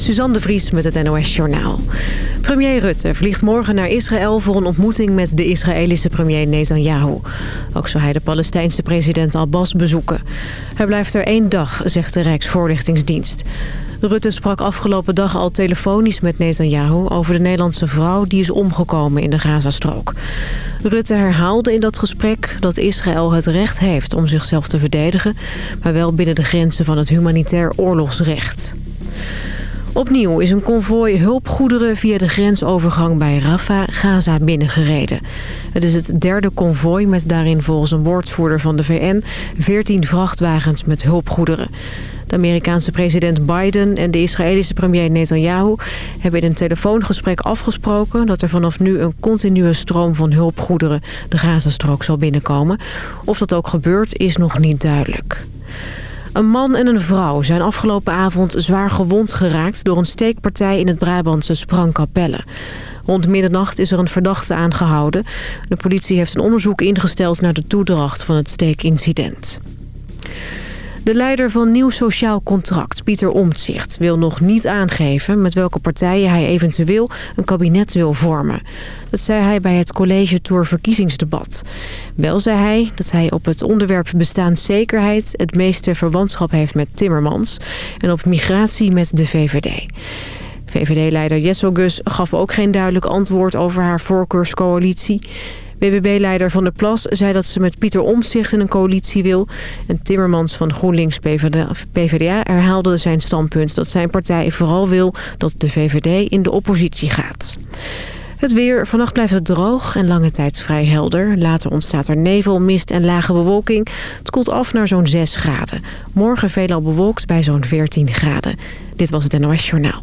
Suzanne de Vries met het NOS Journaal. Premier Rutte vliegt morgen naar Israël voor een ontmoeting met de Israëlische premier Netanyahu. Ook zal hij de Palestijnse president Abbas bezoeken. Hij blijft er één dag, zegt de Rijksvoorlichtingsdienst. Rutte sprak afgelopen dag al telefonisch met Netanyahu over de Nederlandse vrouw die is omgekomen in de Gazastrook. Rutte herhaalde in dat gesprek dat Israël het recht heeft om zichzelf te verdedigen, maar wel binnen de grenzen van het humanitair oorlogsrecht. Opnieuw is een konvooi hulpgoederen via de grensovergang bij Rafah, Gaza binnengereden. Het is het derde konvooi met daarin volgens een woordvoerder van de VN 14 vrachtwagens met hulpgoederen. De Amerikaanse president Biden en de Israëlische premier Netanyahu hebben in een telefoongesprek afgesproken dat er vanaf nu een continue stroom van hulpgoederen de Gazastrook zal binnenkomen. Of dat ook gebeurt is nog niet duidelijk. Een man en een vrouw zijn afgelopen avond zwaar gewond geraakt... door een steekpartij in het Brabantse Sprangkapelle. Rond middernacht is er een verdachte aangehouden. De politie heeft een onderzoek ingesteld naar de toedracht van het steekincident. De leider van Nieuw Sociaal Contract, Pieter Omtzigt, wil nog niet aangeven met welke partijen hij eventueel een kabinet wil vormen. Dat zei hij bij het College Tour verkiezingsdebat. Wel zei hij dat hij op het onderwerp bestaanszekerheid het meeste verwantschap heeft met Timmermans en op migratie met de VVD. VVD-leider Jessel Gus gaf ook geen duidelijk antwoord over haar voorkeurscoalitie. BBB-leider Van der Plas zei dat ze met Pieter Omtzigt in een coalitie wil. En Timmermans van GroenLinks PvdA herhaalde zijn standpunt dat zijn partij vooral wil dat de VVD in de oppositie gaat. Het weer. Vannacht blijft het droog en lange tijd vrij helder. Later ontstaat er nevel, mist en lage bewolking. Het koelt af naar zo'n 6 graden. Morgen veelal bewolkt bij zo'n 14 graden. Dit was het NOS Journaal.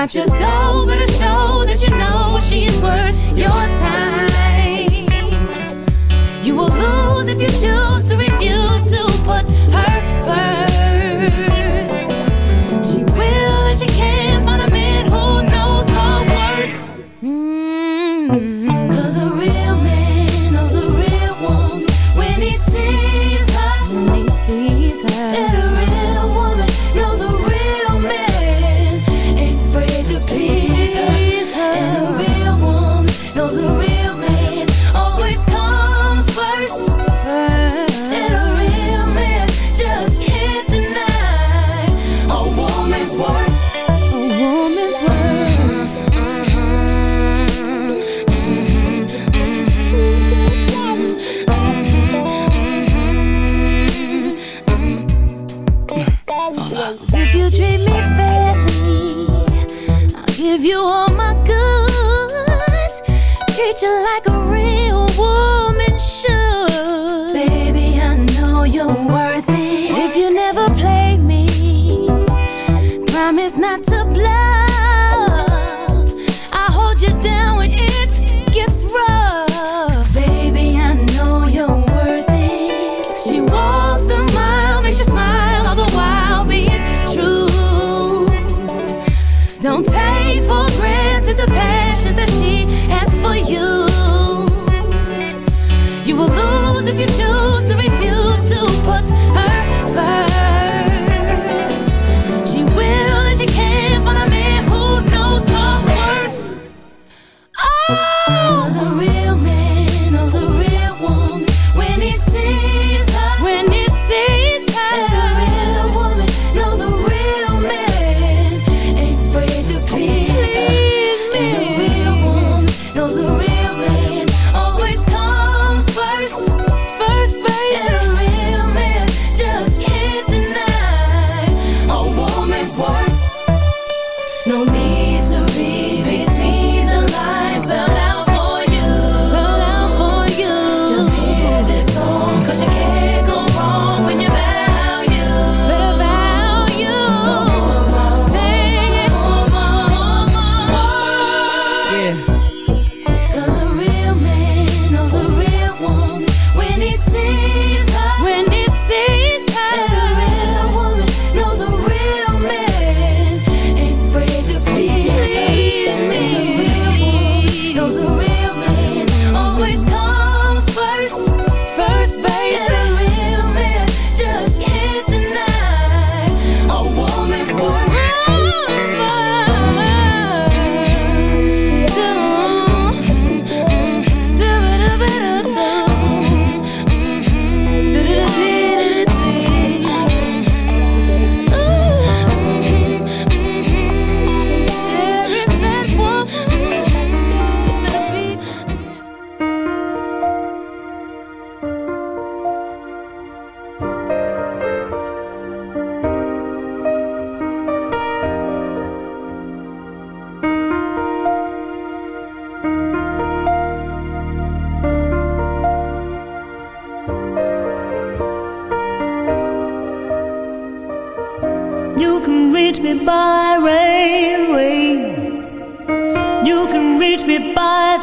not just dough, but a show that you know she is worth your time.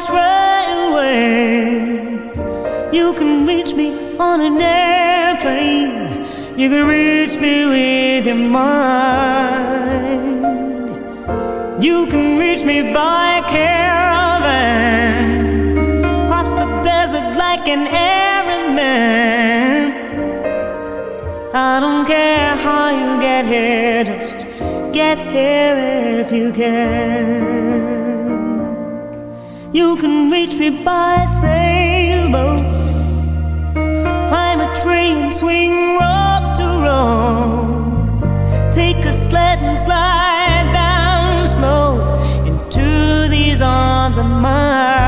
right away. You can reach me on an airplane. You can reach me with your mind. You can reach me by caravan. Cross the desert like an errand man. I don't care how you get here, just get here if you can. You can reach me by sailboat, climb a train, swing rock to rock, take a sled and slide down slow into these arms of mine.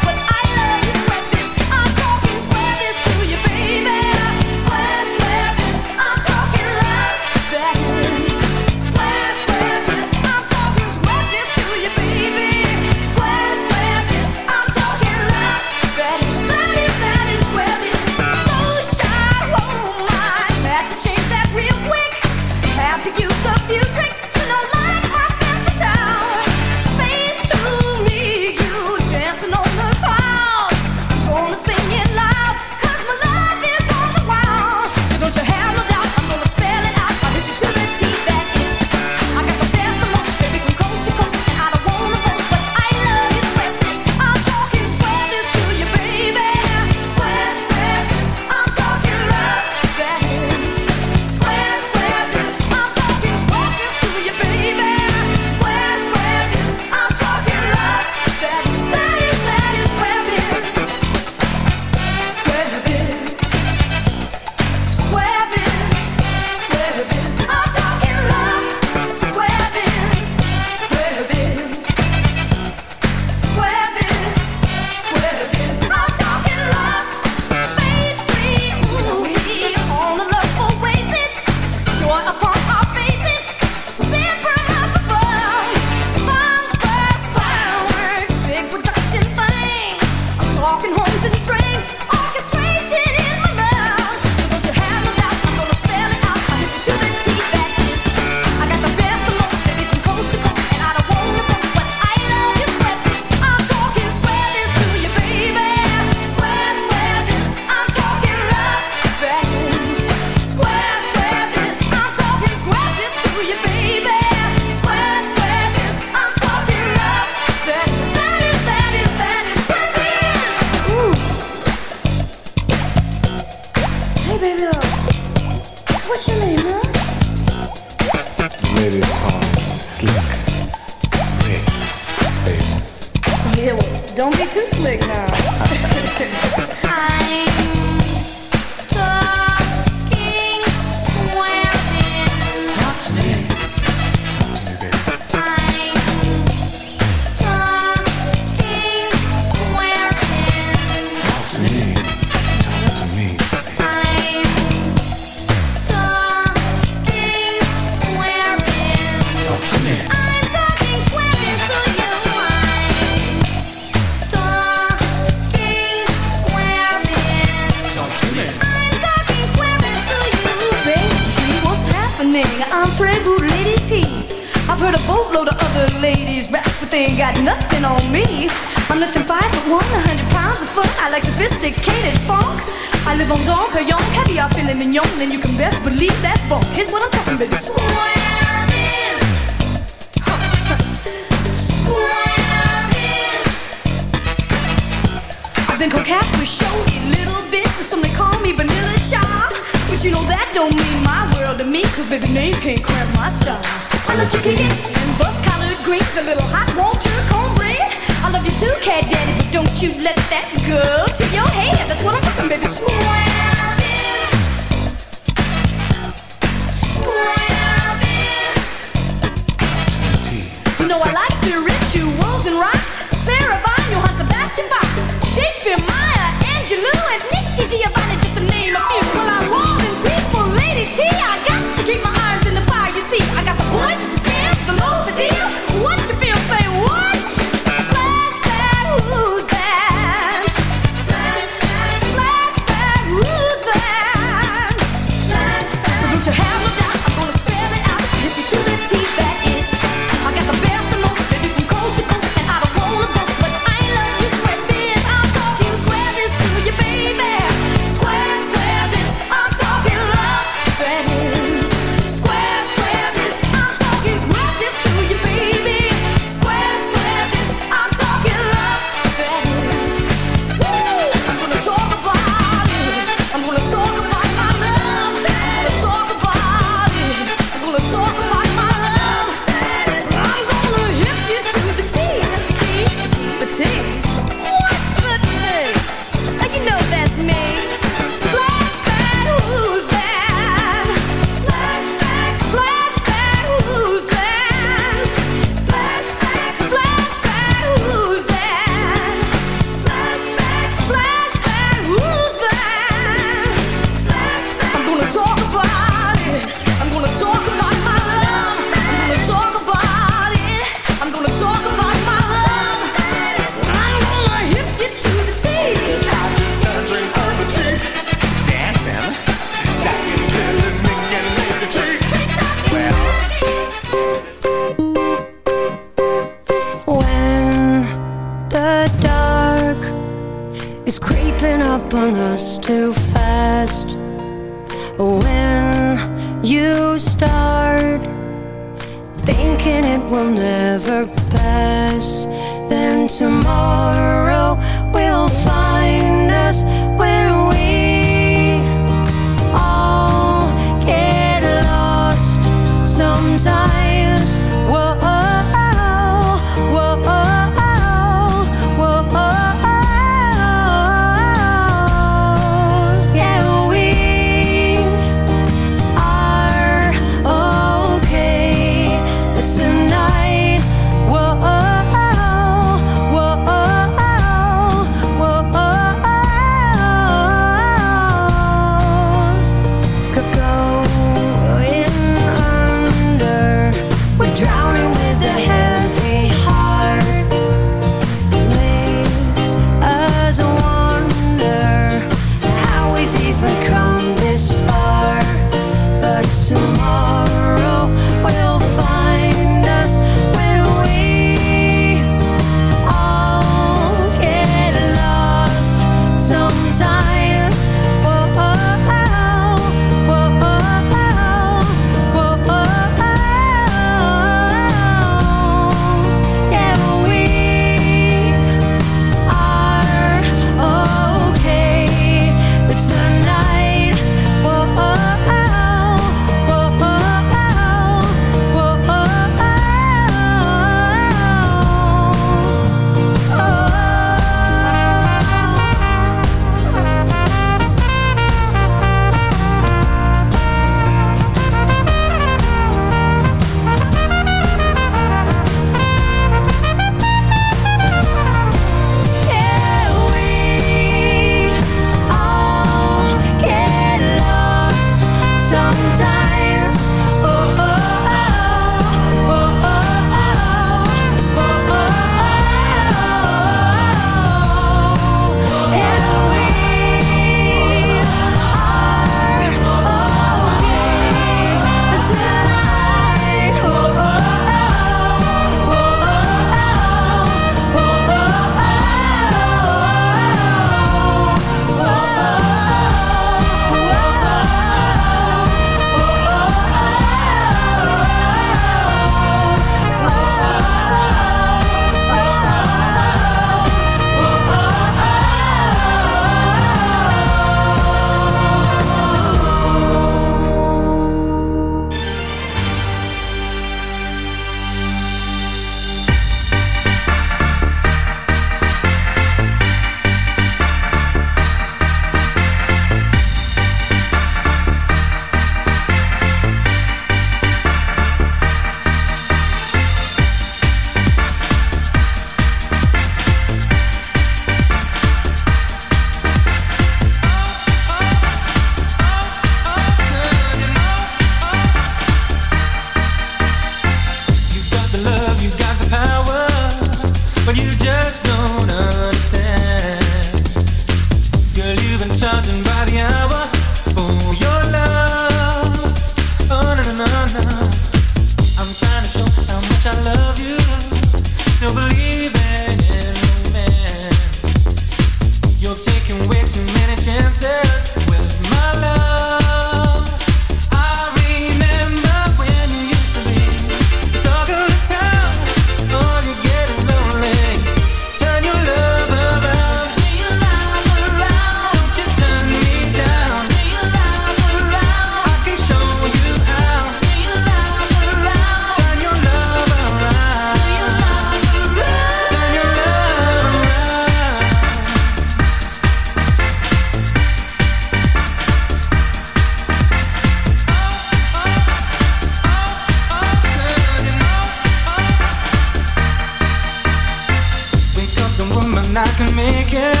Can make it,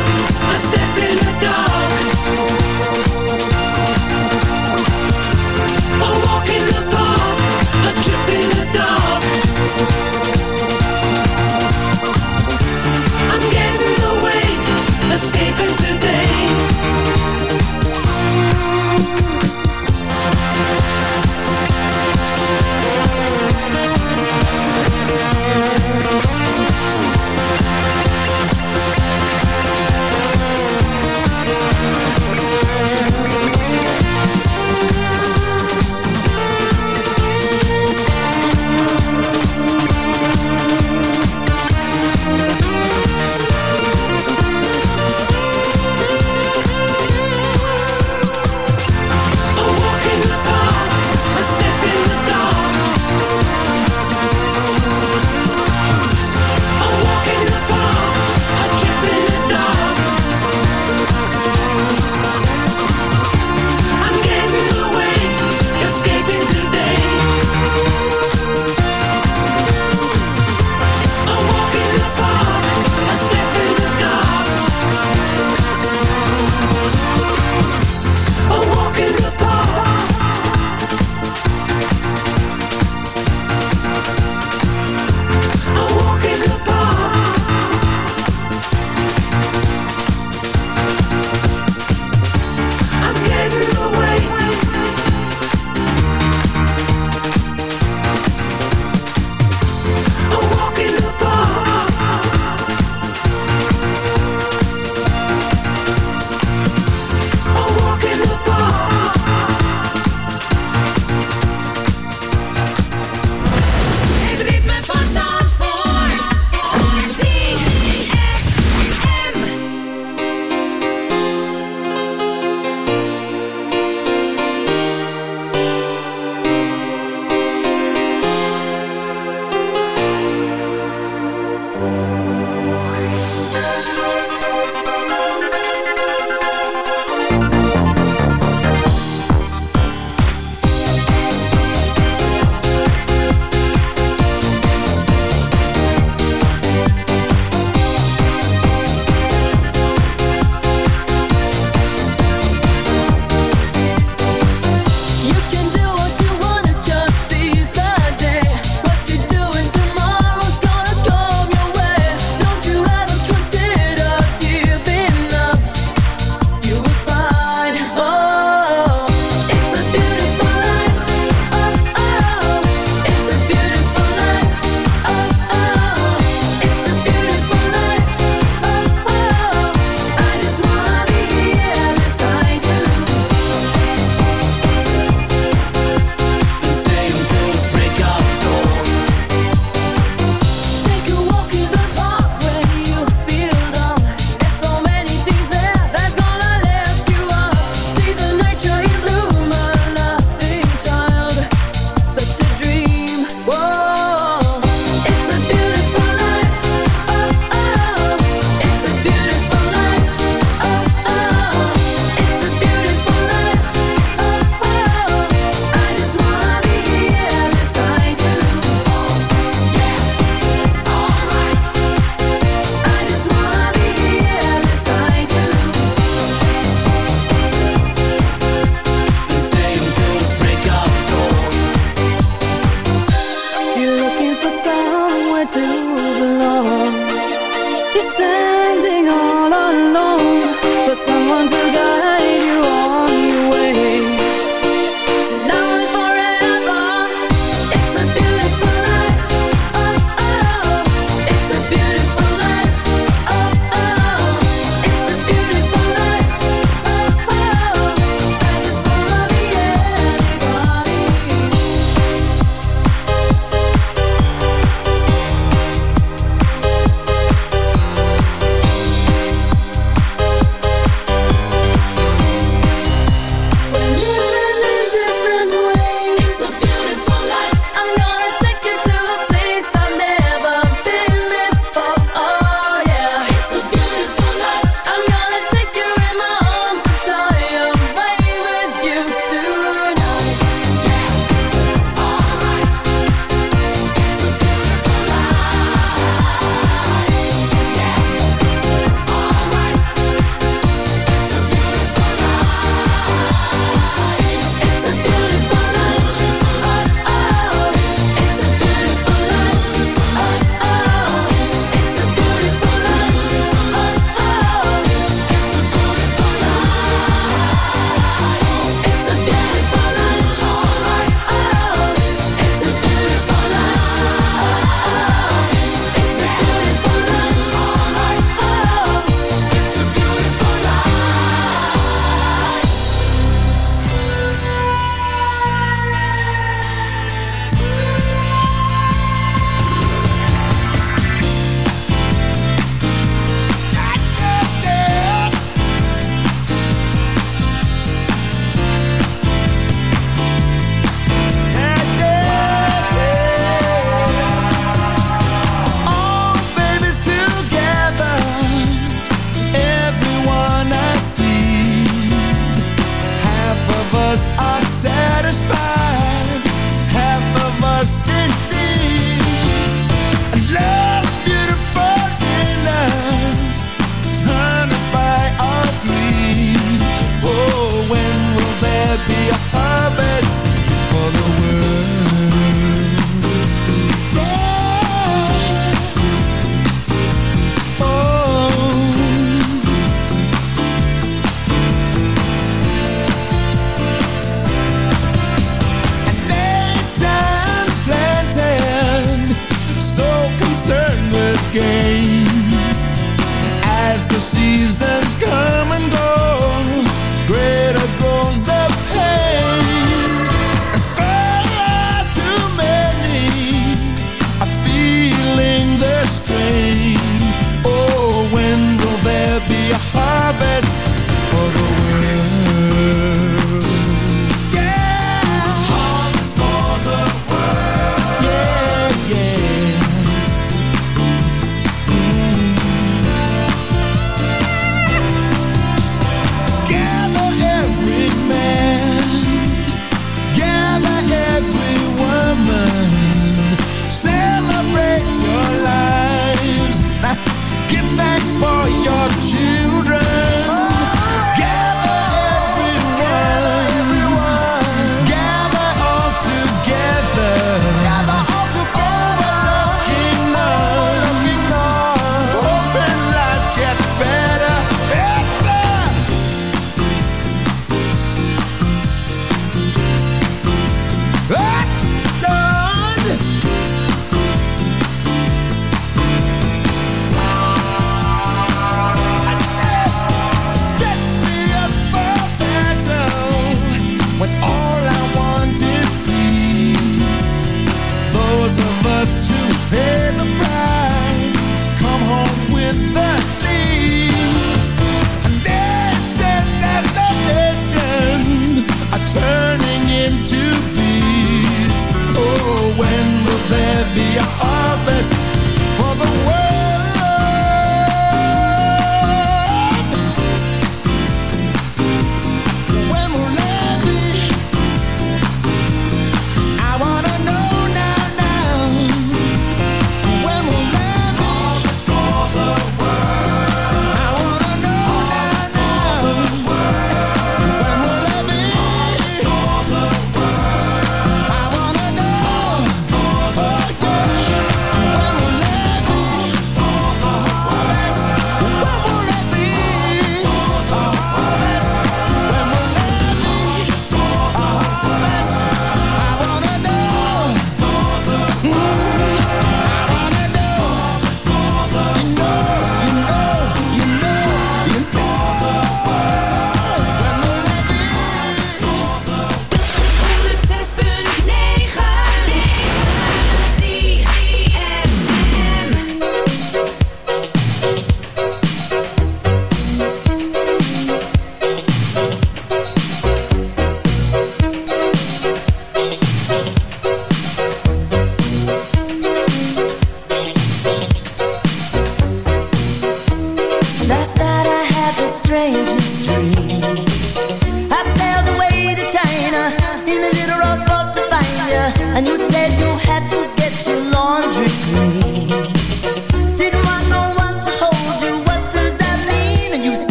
dog